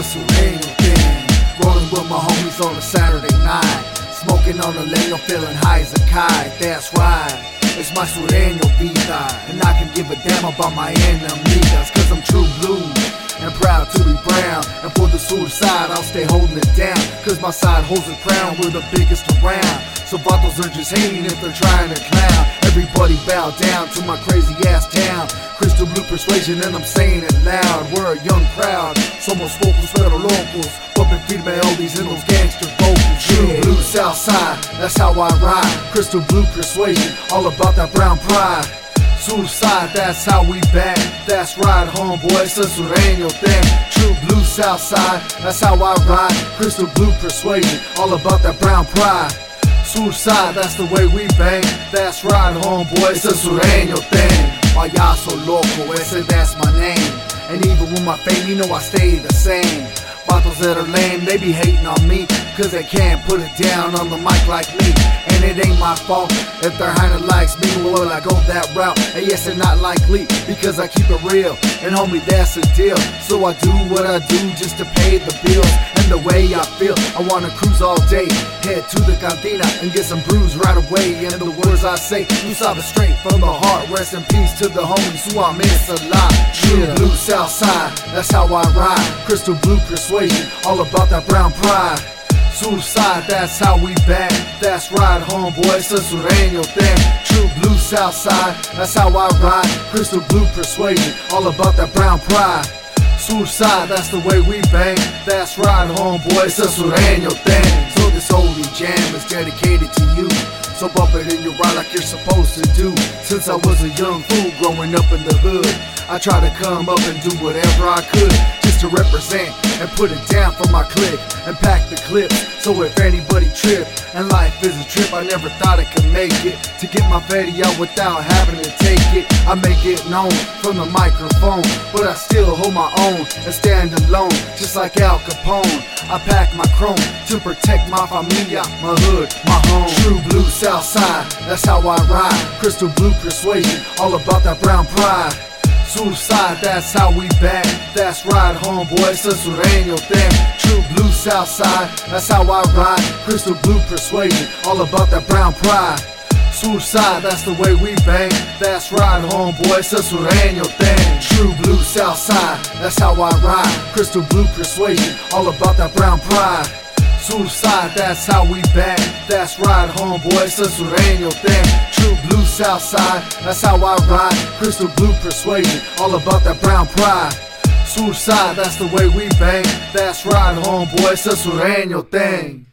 Sureño thing. Rolling with my homies on a Saturday night. Smoking on the leño, feeling high as a kite. That's right. It's my Sureño vida. And I can give a damn about my enemies. Cause I'm true blue and proud to be brown. And for the suicide, I'll stay holding it down. Cause my side holds the crown, we're the biggest around. So vatos are just hating if they're trying to clown. Everybody bow down to my crazy ass town. Crystal blue persuasion, and I'm saying it loud. We're a young crowd, somos focos pero locos. Bumping firme oldies in those gangster vocals. True blue south side, that's how I ride. Crystal blue persuasion, all about that brown pride. Suicide, that's how we bang. That's right, homeboy, it's a Sureño thing. True blue south side, that's how I ride. Crystal blue persuasion, all about that brown pride. Suicide, that's the way we bang. That's right, homeboy, it's a Sureño thing. Payaso loco, ese that's my name. And even with my fame, you know I stay the same. Vatos that are lame, they be hating on me. Cause they can't put it down on the mic like me. And it ain't my fault if their hinda likes me. Well, I go that route. And yes, it's not likely because I keep it real. And homie, that's the deal. So I do what I do just to pay the bills. The way I feel, I wanna cruise all day. Head to the cantina and get some brews right away. And the words I say, you saw it straight from the heart. Rest in peace to the homies who I miss a lot. True blue south side, that's how I ride. Crystal blue persuasion, all about that brown pride. Suicide, that's how we bang. That's right, homeboy, it's a Sureño thing. True blue south side, that's how I ride. Crystal blue persuasion, all about that brown pride. Suicide, that's the way we bang. That's right, homeboy, it's a Sureño thing. So this holy jam is dedicated to you. So bump it in your ride like you're supposed to do. Since I was a young fool growing up in the hood, I tried to come up and do whatever I could just to represent and put it down for my clique and pack clips. So if anybody trip and life is a trip, I never thought I could make it to get my out without having to take it. I make it known from the microphone, but I still hold my own and stand alone, just like Al Capone. I pack my chrome to protect my familia, my hood, my home. True blue south side, that's how I ride. Crystal blue persuasion, all about that brown pride. Suicide, that's how we bang. That's right, homeboy, Sureño thing. True blue south side, that's how I ride. Crystal blue persuasion, all about that brown pride. Suicide, that's the way we bang. That's right, homeboy, Sureño thing. True blue south side, that's how I ride. Crystal blue persuasion, all about that brown pride. Suicide, that's how we bang. That's right, homeboy, Sureño thing. True blue south side, that's how I ride. Crystal blue persuasion, all about that brown pride. Suicide, that's the way we bang. That's right, homeboy, Sureño thing.